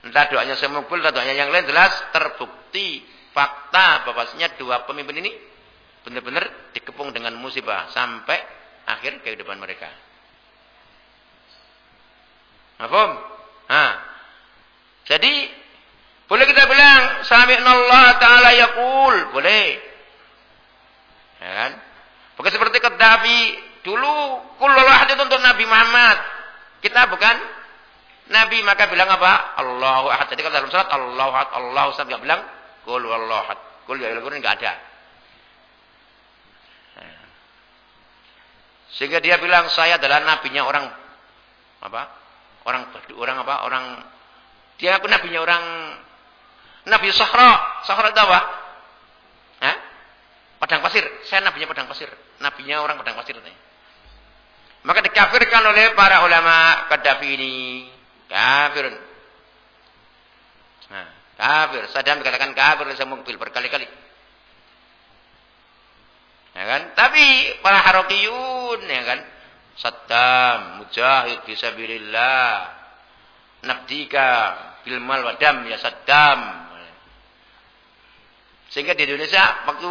Entah doanya saya Mukbil, entah doanya yang lain jelas terbukti fakta bahwasanya dua pemimpin ini benar-benar dikepung dengan musibah sampai akhir kehidupan mereka. Mahfum? Nah, jadi boleh kita bilang Allah taala yaqul, boleh. Ya kan? Bukan seperti Gaddafi dulu kullu ahad itu untuk Nabi Muhammad. Kita bukan Nabi maka bilang apa? Allahu ahad. Jadi kalau dalam surat Allahu ahad, Allahu samad enggak bilang qul wallahu ahad. Qul ya Al-Qur'an enggak ada. Sehingga dia bilang saya adalah nabinya orang apa? Orang orang apa? Orang dia aku nabinya orang Nabi Sahra. Sahra apa? Hah? Padang pasir. Saya nabinya padang pasir. Nabinya orang padang pasir. Maka dikafirkan oleh para ulama Gaddafi ini. Kafir. Nah, kafir. Saddam dikatakan kafir oleh mobil berkali-kali. Ya kan? Tapi para harokiyun ya kan? Saddam, mujahid fisabilillah. Nabdika bilmal wadam ya Saddam. Sehingga di Indonesia waktu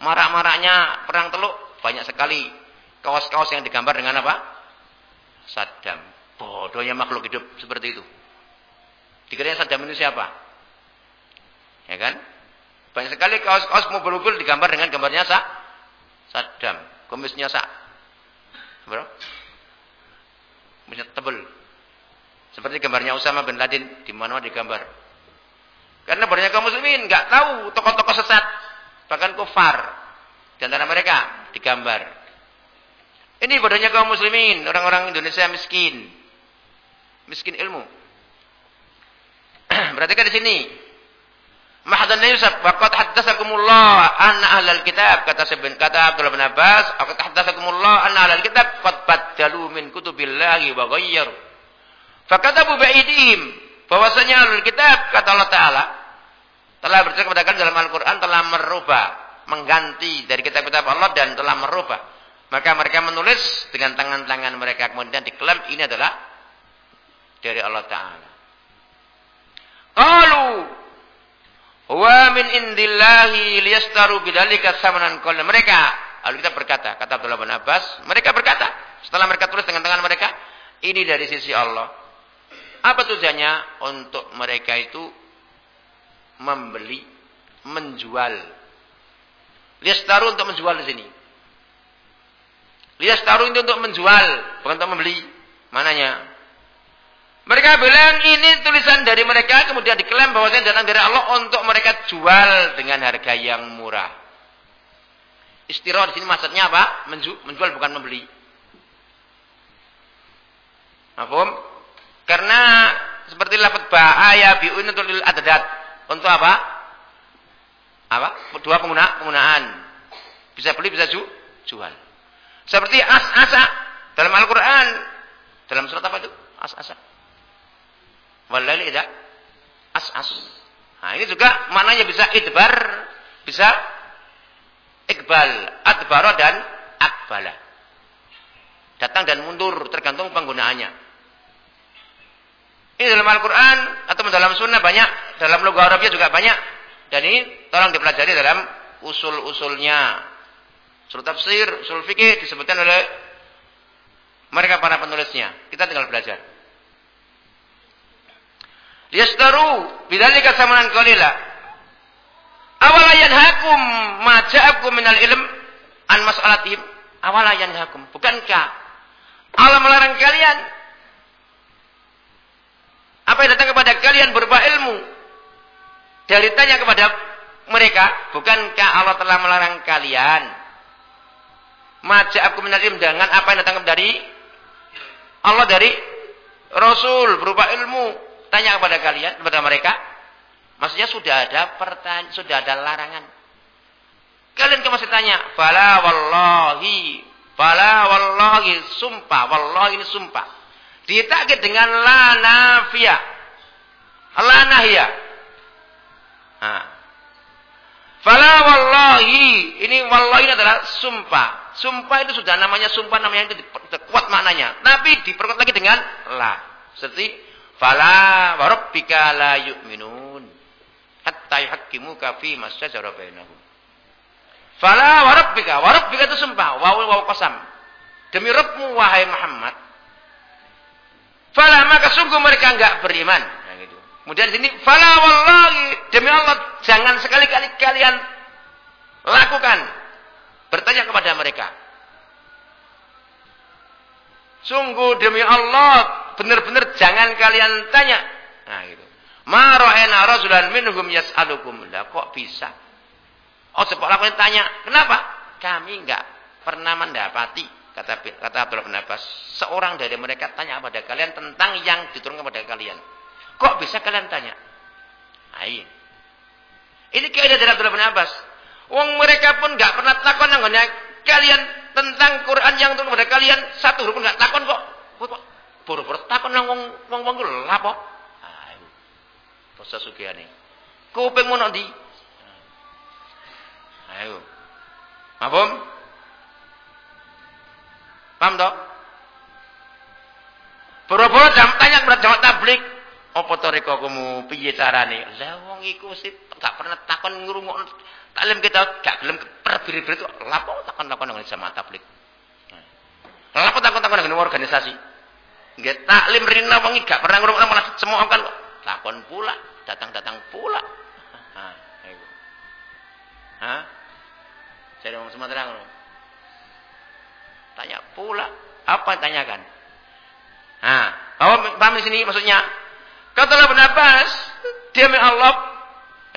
marak-maraknya perang teluk banyak sekali kaos-kaos yang digambar dengan apa? Saddam. Bodohnya makhluk hidup seperti itu. Dikiranya Saddam itu siapa? Ya kan? Banyak sekali kaos-kaos mobil-mobil digambar dengan gambarnya Sa Saddam. Kumisnya Sa. Bro? Kumisnya tebel. Seperti gambarnya Usama bin Laden di mana digambar. Karena banyak kaum muslimin nggak tahu tokoh-tokoh sesat, bahkan kufar di antara mereka digambar. Ini bodohnya kaum muslimin, orang-orang Indonesia miskin. Miskin ilmu. Berarti kan di sini Mahdan Yusuf waqad haddatsakumullah anna ahlal kitab kata Ibn kata Abdullah bin Abbas waqad haddatsakumullah anna ahlal kitab qad baddalu min kutubillahi wa ghayyaru fakatabu ba'idihim bahwasanya alul kitab kata Allah taala telah bercerita kepada kalian dalam Al-Qur'an telah merubah, mengganti dari kitab-kitab Allah dan telah merubah. Maka mereka menulis dengan tangan-tangan mereka kemudian diklaim ini adalah dari Allah taala. Qalu huwa min indillahi liyastaru bidzalika samanan qalla. Mereka Lalu kita berkata, kata Abdullah bin Abbas, mereka berkata, setelah mereka tulis dengan tangan mereka, ini dari sisi Allah. Apa tujuannya? Untuk mereka itu membeli, menjual. taruh untuk menjual di sini. taruh itu untuk menjual, bukan untuk membeli. Mananya? Mereka bilang ini tulisan dari mereka, kemudian diklaim bahwasanya datang dari Allah untuk mereka jual dengan harga yang murah. Istirahat di sini maksudnya apa? Menjual bukan membeli. Apa? Karena seperti lafaz bahaya bi'un untuk lil adadat. Untuk apa? Apa? Dua pengguna, penggunaan. Bisa beli, bisa ju, jual. Seperti as-asa dalam Al-Qur'an. Dalam surat apa itu? As-asa. Wallahi tidak as-as. Nah, ini juga maknanya bisa idbar, bisa Iqbal, adbara dan akbala. Datang dan mundur tergantung penggunaannya. Ini dalam Al-Quran atau dalam sunnah banyak, dalam logo Arabnya juga banyak. Dan ini tolong dipelajari dalam usul-usulnya. Usul tafsir, usul fikih disebutkan oleh mereka para penulisnya. Kita tinggal belajar. Yastaru bidzalika samanan qalila Awalayan hakum maja'akum minal ilm an mas'alatihim. Awalayan hakum. Bukankah Allah melarang kalian apa yang datang kepada kalian berupa ilmu dari tanya kepada mereka, bukankah Allah telah melarang kalian maja'akum minal ilm dengan apa yang datang dari Allah dari Rasul berupa ilmu tanya kepada kalian kepada mereka Maksudnya sudah ada pertanyaan, sudah ada larangan. Kalian kan masih tanya, "Fala wallahi, fala wallahi sumpah, wallahi ini sumpah." Ditakit dengan la nahiyah. Nah. Fala wallahi, ini wallahi adalah sumpah. Sumpah itu sudah namanya sumpah namanya itu kuat maknanya. Tapi diperkuat lagi dengan la. Seperti fala warabbika la yu'minun hatta yuhaqqimuka fi ma syajara bainahum. Fala wa rabbika, wa rabbika itu sumpah, wa wa qasam. Demi Rabbmu wahai Muhammad. Fala maka sungguh mereka enggak beriman. Nah, gitu. Kemudian di sini fala wallahi demi Allah jangan sekali-kali kalian lakukan bertanya kepada mereka. Sungguh demi Allah benar-benar jangan kalian tanya. Nah gitu. Ma ra'ayna rasulan minhum yas'alukum. Lah kok bisa? Oh, sebab lakukan tanya, kenapa? Kami enggak pernah mendapati kata kata Abdullah bin Abbas, seorang dari mereka tanya kepada kalian tentang yang diturunkan kepada kalian. Kok bisa kalian tanya? Ayo. Ini kaidah dari Abdullah bin Abbas. Wong mereka pun enggak pernah takon nanggone kalian tentang Quran yang turun kepada kalian satu huruf enggak takon kok. Buru-buru takon nang wong wong wong lapo? Rasa sugihane. Kuping mu ndi? Ayo. Apa? Paham toh? Boro-boro jam tanya kepada jamaah tablik, apa to kamu piye carane? Lah wong iku sih gak pernah takon ngrungokno taklim kita gak gelem perbiri-biri itu lapo takon-takon nang jamaah tablik. Lapo takon-takon nang organisasi. Nggih taklim rina wong gak pernah ngrungokno malah kan takon pula datang-datang pula. Hah, ayo. Hah? Saya orang Sumatera ngono. Tanya pula, apa tanyakan? Nah, apa paham di sini maksudnya? Katalah Ibn Abbas, demi Allah,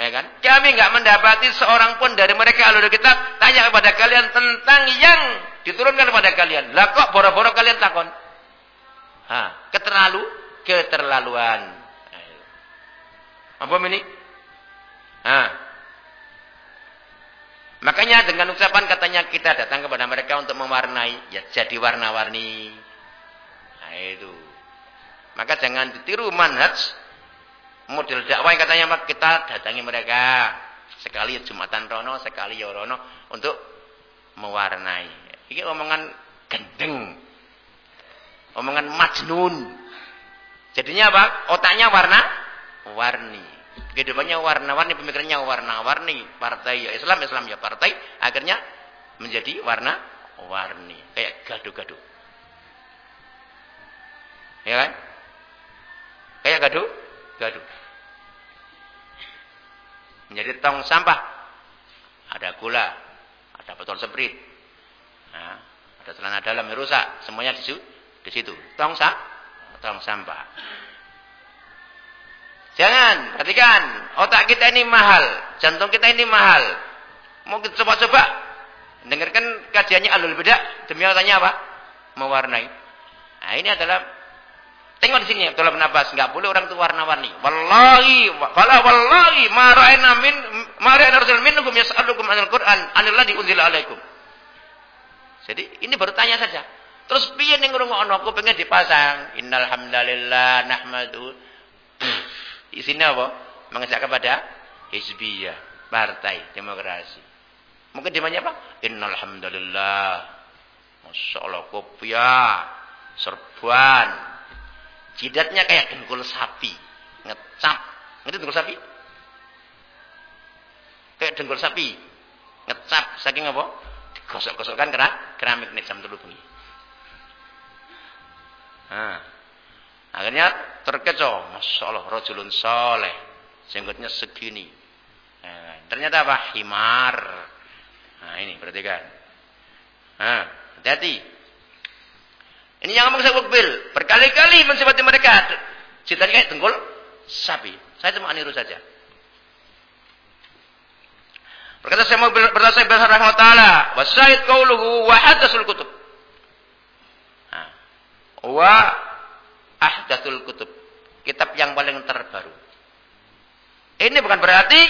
ya kan? Kami enggak mendapati seorang pun dari mereka alur kitab tanya kepada kalian tentang yang diturunkan kepada kalian. Lah kok boro-boro kalian takon? Ha, keterlalu, keterlaluan. Apa ini? Nah. Makanya dengan ucapan katanya kita datang kepada mereka untuk mewarnai, ya jadi warna-warni. Nah itu. Maka jangan ditiru manhaj model dakwah yang katanya kita datangi mereka sekali Jumatan Rono, sekali ya Rono untuk mewarnai. Ini omongan gendeng. Omongan majnun. Jadinya apa? Otaknya warna warni. Kehidupannya warna-warni, pemikirannya warna-warni. Partai ya Islam, Islam ya partai. Akhirnya menjadi warna-warni, kayak gaduh-gaduh. Ya kan? Kayak gaduh, gaduh. Menjadi tong sampah. Ada gula, ada botol sprit. Nah, ada celana dalam yang rusak, semuanya di situ. Tong sa, tong sampah. Jangan, perhatikan. Otak kita ini mahal, jantung kita ini mahal. Mau kita coba-coba dengarkan kajiannya alul beda demi tanya apa? Mewarnai. Nah, ini adalah Tengok di sini Abdullah bin Abbas, enggak boleh orang itu warna-warni. Wallahi, wala wallahi ma ra'ayna min ma ra'ayna rasul minkum yas'alukum anil Qur'an anil ladzi unzila alaikum. Jadi ini baru tanya saja. Terus piye ning ngrungokno aku pengen dipasang innal hamdalillah nahmadu. Isinya apa? Mengajak kepada hizbiyah, partai demokrasi. Mungkin dimanya apa? Innal hamdalillah. Masyaallah kopiah, serban, Jidatnya kayak dengkul sapi. Ngecap. Ngerti dengkul sapi? Kayak dengkul sapi. Ngecap. Saking apa? Digosok-gosokkan keramik nih jam telu bengi. Nah. Akhirnya terkecoh. Masya Allah. Rajulun soleh. Jenggotnya segini. Nah, ternyata apa? Himar. Nah ini perhatikan. Nah, hati-hati. Ini yang ngomong saya Mukbil. Berkali-kali mensifati mereka. Ceritanya kayak tenggol sapi. Saya cuma niru saja. Berkata saya mau berkata saya rahmat taala, wa sa'id qauluhu wa hadasul kutub. Wa ahdatul kutub. Kitab yang paling terbaru. Ini bukan berarti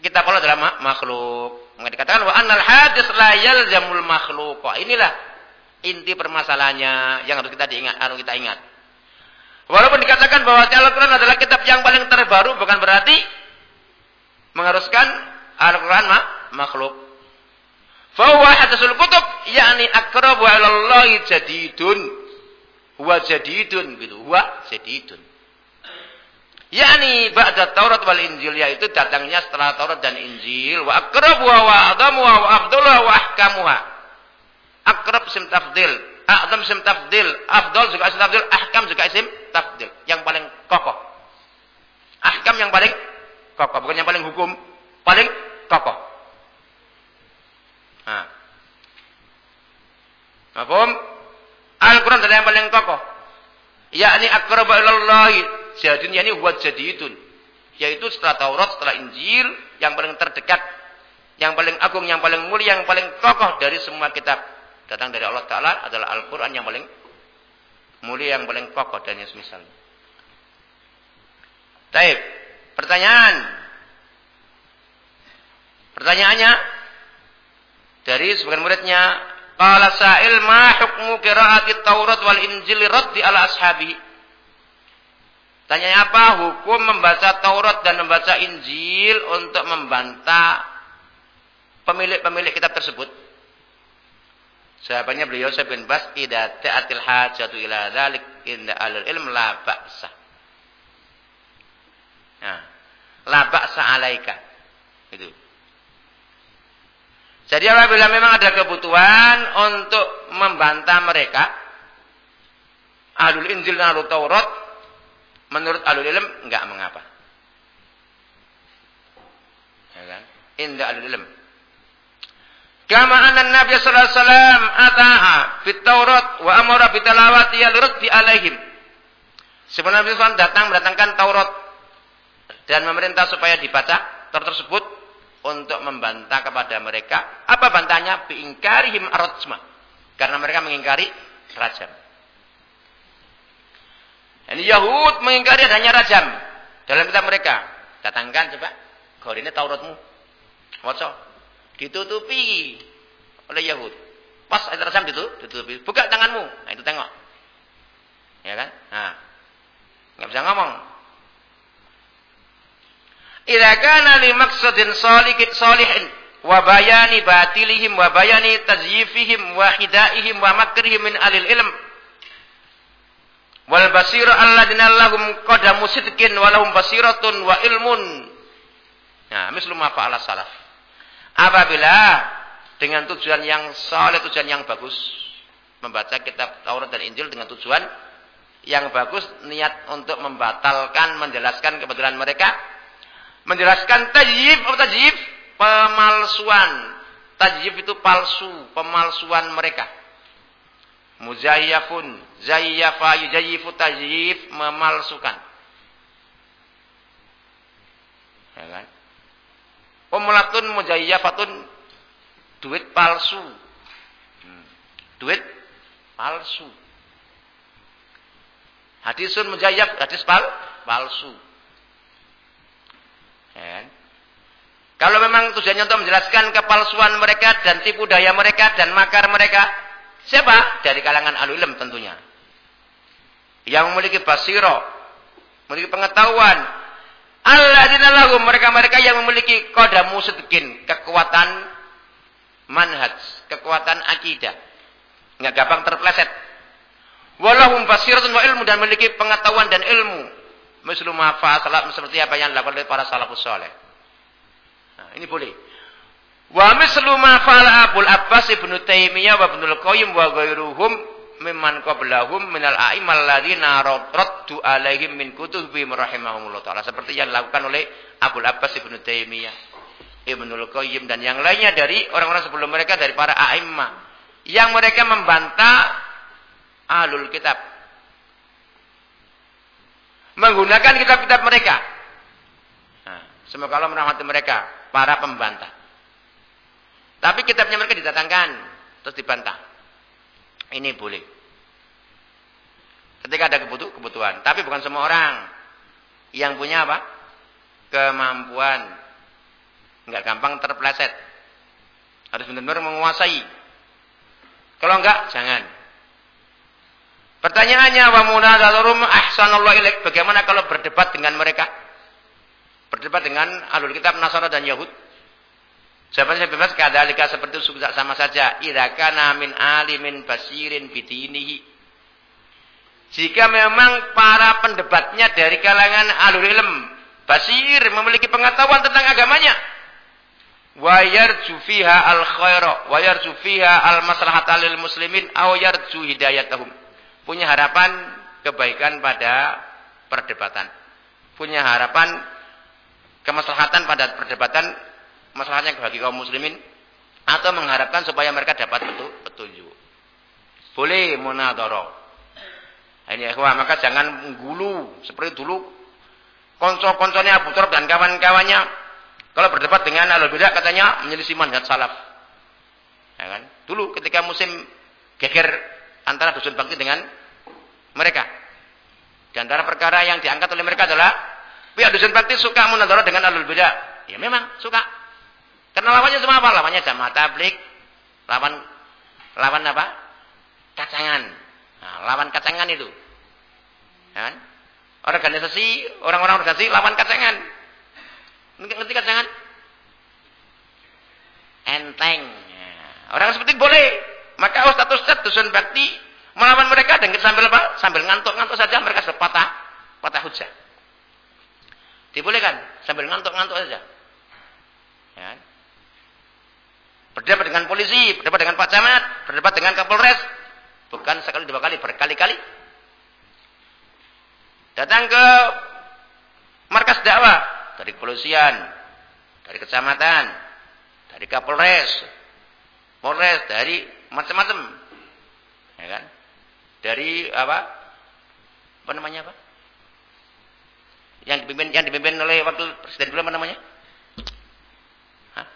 kita kalau dalam makhluk. Dikatakan wa annal hadis la yalzamul makhluk. Inilah inti permasalahannya yang harus kita diingat, harus kita ingat. Walaupun dikatakan bahwa Al-Quran adalah kitab yang paling terbaru, bukan berarti mengharuskan Al-Quran makhluk. Fahuwa hadasul kutub, yakni akrabu alallahi jadidun. Huwa jadidun, gitu. Huwa jadidun. Yakni ba'da Taurat wal Injil, yaitu datangnya setelah Taurat dan Injil. Wa akrabu wa adamuha wa abdullah wa ahkamuha Akrab isim tafdil. A'zam isim tafdil. Afdol juga isim tafdil. Ahkam juga isim tafdil. Yang paling kokoh. Ahkam yang paling kokoh. Bukan yang paling hukum. Paling kokoh. Nah. Mahfum? Al-Quran adalah yang paling kokoh. Yakni akrabu ilallahi. Jadin yakni huwa jadidun. Yaitu setelah Taurat, setelah Injil. Yang paling terdekat. Yang paling agung, yang paling mulia, yang paling kokoh dari semua kitab datang dari Allah Ta'ala adalah Al-Quran yang paling mulia, yang paling kokoh dan yang semisalnya. Baik, pertanyaan. Pertanyaannya dari sebagian muridnya, Qala sa'il ma hukmu qiraati Taurat wal Injil raddi ala ashabi? Tanya apa hukum membaca Taurat dan membaca Injil untuk membantah pemilik-pemilik kitab tersebut? Sahabatnya beliau Syekh bin Bas, "Idza ta'atil hajatu ila dzalik inda alul ilm la ba'sa." Nah, la ba'sa alaika. Itu. Jadi apabila memang ada kebutuhan untuk membantah mereka, Ahlul Injil dan Ahlul Taurat, menurut Ahlul Ilm, enggak mengapa. Ya kan? Inda Ahlul Ilm. Kama Nabi sallallahu alaihi wasallam ata'a fit Taurat wa amara bi tilawati al-raddi alaihim. Sebenarnya Nabi datang mendatangkan Taurat dan memerintah supaya dibaca Taurat tersebut untuk membantah kepada mereka. Apa bantahnya? Biingkarihim arajma. Karena mereka mengingkari rajam. Ini Yahud mengingkari adanya rajam dalam kitab mereka. Datangkan coba. Ini Tauratmu. Waca ditutupi oleh Yahud. Pas ayat rasam itu ditutupi. Buka tanganmu. Nah itu tengok. Ya kan? Nah. Enggak bisa ngomong. Idza kana li maqsadin salikin salihin wa bayani batilihim wa bayani tazyifihim wa hidaihim wa makrihim min alil ilm wal basira alladziina lahum qadamu sidqin wa lahum basiratun wa ilmun. Nah, mislu ma fa'ala salaf apabila dengan tujuan yang soleh, tujuan yang bagus. Membaca kitab Taurat dan Injil dengan tujuan yang bagus, niat untuk membatalkan, menjelaskan kebetulan mereka. Menjelaskan tajib, apa tajib? Pemalsuan. Tajib itu palsu, pemalsuan mereka. Muzayyafun, zayyafa yujayifu tajib, memalsukan. Ya kan? Pemlatun mujayyafatun duit palsu. Hmm. Duit palsu. Hadisun mujayyab, hadis pal palsu. Ya. Kalau memang tujuannya untuk menjelaskan kepalsuan mereka dan tipu daya mereka dan makar mereka, siapa? Dari kalangan ilm tentunya. Yang memiliki basiro, memiliki pengetahuan. Alladzina lahum mereka-mereka yang memiliki qadamu sedkin, kekuatan manhaj, kekuatan akidah. Enggak gampang terpleset. Walahum basiratun wa ilmu dan memiliki pengetahuan dan ilmu. Mislu ma salat seperti apa yang dilakukan oleh para salafus saleh. Nah, ini boleh. Wa mislu ma fa'ala Abul Abbas Ibnu Taimiyah wa Ibnu Qayyim wa ghairuhum mimman qablahum minal a'immal ladzina raddu alaihim min kutubi rahimahumullah taala seperti yang dilakukan oleh Abul Abbas Ibnu Taimiyah Ibnul Qayyim dan yang lainnya dari orang-orang sebelum mereka dari para a'immah yang mereka membantah alul kitab menggunakan kitab-kitab mereka. Nah, semoga Allah merahmati mereka, para pembantah. Tapi kitabnya mereka didatangkan, terus dibantah. Ini boleh. Ketika ada kebutuhan, tapi bukan semua orang yang punya apa? Kemampuan Enggak gampang terpleset. Harus benar-benar menguasai. Kalau enggak, jangan. Pertanyaannya, wa munadzaturum ahsanallahu ilaik. Bagaimana kalau berdebat dengan mereka? Berdebat dengan alul kitab Nasara dan Yahud? Jawabannya saya bebas kadalika seperti itu sama saja. Idza kana min alimin basirin bidinihi. Jika memang para pendebatnya dari kalangan alul ilm basir memiliki pengetahuan tentang agamanya, wa yarju fiha al khaira wa yarju fiha al maslahata lil muslimin aw yarju hidayatahum punya harapan kebaikan pada perdebatan punya harapan kemaslahatan pada perdebatan masalahnya bagi kaum muslimin atau mengharapkan supaya mereka dapat petunjuk boleh munadharah ini ikhwah maka jangan menggulu seperti dulu konco-konconya Abu Turab dan kawan-kawannya kalau berdebat dengan alul bidah katanya menyelisih manhaj salaf. Ya kan? Dulu ketika musim geger antara dusun bakti dengan mereka. Di antara perkara yang diangkat oleh mereka adalah pihak dusun bakti suka munadharah dengan alul bidah. Ya memang suka. Karena lawannya cuma apa? Lawannya jamaah tablik, lawan lawan apa? Kacangan. Nah, lawan kacangan itu. Ya kan? Organisasi, orang-orang organisasi lawan kacangan. Ngerti jangan? Enteng. Orang seperti boleh. Maka ustaz-ustaz dusun bakti melawan mereka dengan sambil apa? Sambil ngantuk-ngantuk saja mereka sudah patah, patah hujah. Dibolehkan sambil ngantuk-ngantuk saja. Ya. Berdebat dengan polisi, berdebat dengan Pak Camat, berdebat dengan Kapolres. Bukan sekali dua kali, berkali-kali. Datang ke markas dakwah, dari kepolisian, dari kecamatan, dari Kapolres, Polres, dari macam-macam. Ya kan? Dari apa? Apa namanya apa? Yang dipimpin yang dipimpin oleh wakil presiden dulu apa namanya? Hah?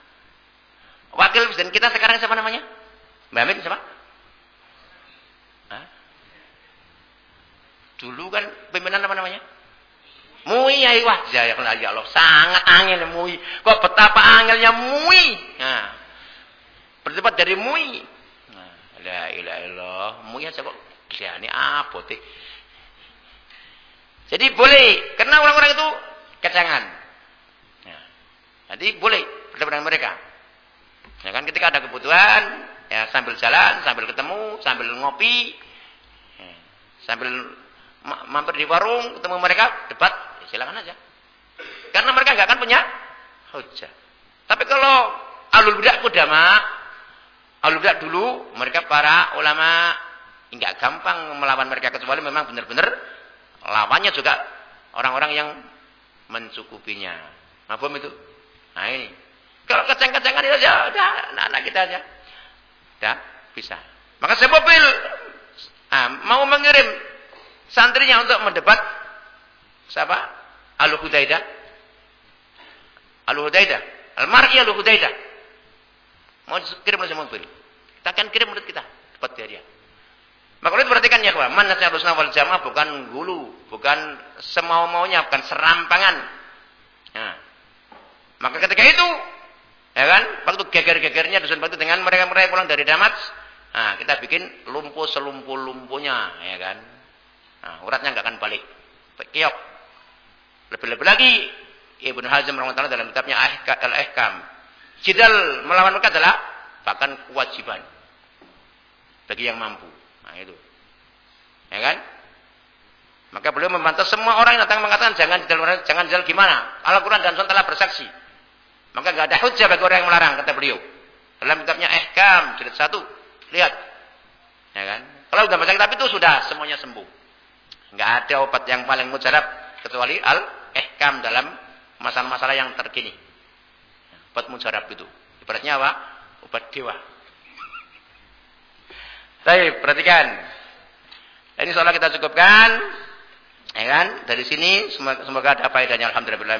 Wakil presiden kita sekarang siapa namanya? Mbak Amin siapa? Dulu kan pimpinan apa namanya? Mui ya wah ya Allah sangat angin mui. Kok betapa angelnya mui. Nah, berdebat dari mui. La ilaha illallah. Aja kok ini apa teh. Jadi boleh karena orang-orang itu kecangan. Nah, jadi boleh berdebat dengan mereka. Ya kan ketika ada kebutuhan ya sambil jalan, sambil ketemu, sambil ngopi, ya, sambil mampir di warung ketemu mereka debat silakan aja. Karena mereka nggak akan punya hujah. Tapi kalau alul bidah kudama, Alhamdulillah dulu mereka para ulama enggak gampang melawan mereka kecuali memang benar-benar lawannya juga orang-orang yang mencukupinya. Mafhum itu? Nah ini. Kalau keceng-kecengan itu aja, udah anak-anak kita aja. Udah, bisa. Maka saya mobil ah, mau mengirim santrinya untuk mendebat siapa? Al-Hudaidah. Al-Hudaidah. Al-Mar'i Al-Hudaidah. Mau kirim oleh mobil. Kita akan kirim menurut kita. Dapat dia. Maka itu perhatikan ya kawan. Manasnya harusnya wal jamaah bukan gulu. Bukan semau-maunya. Bukan serampangan. Nah. Maka ketika itu. Ya kan. Waktu geger-gegernya dusun batu dengan mereka-mereka pulang dari Damat. Nah, kita bikin lumpuh selumpuh-lumpuhnya. Ya kan. Nah, uratnya nggak akan balik. Kiok. Lebih-lebih lagi. Ibn Hazm rahmatullah dalam kitabnya Al-Ihkam. Jidal melawan mereka adalah bahkan kewajiban bagi yang mampu. Nah itu. Ya kan? Maka beliau membantah semua orang yang datang mengatakan jangan jidal jangan jidal gimana? Al-Quran dan Sunnah telah bersaksi. Maka gak ada hujah bagi orang yang melarang kata beliau. Dalam kitabnya Ihkam jilid satu lihat. Ya kan? Kalau sudah baca kitab itu sudah semuanya sembuh. Enggak ada obat yang paling mujarab kecuali al-ihkam dalam masalah-masalah yang terkini. Obat mujarab itu. Ibaratnya apa? Obat dewa. Baik, perhatikan. Ini soalnya kita cukupkan. Ya kan? Dari sini semoga, semoga ada faedahnya alhamdulillah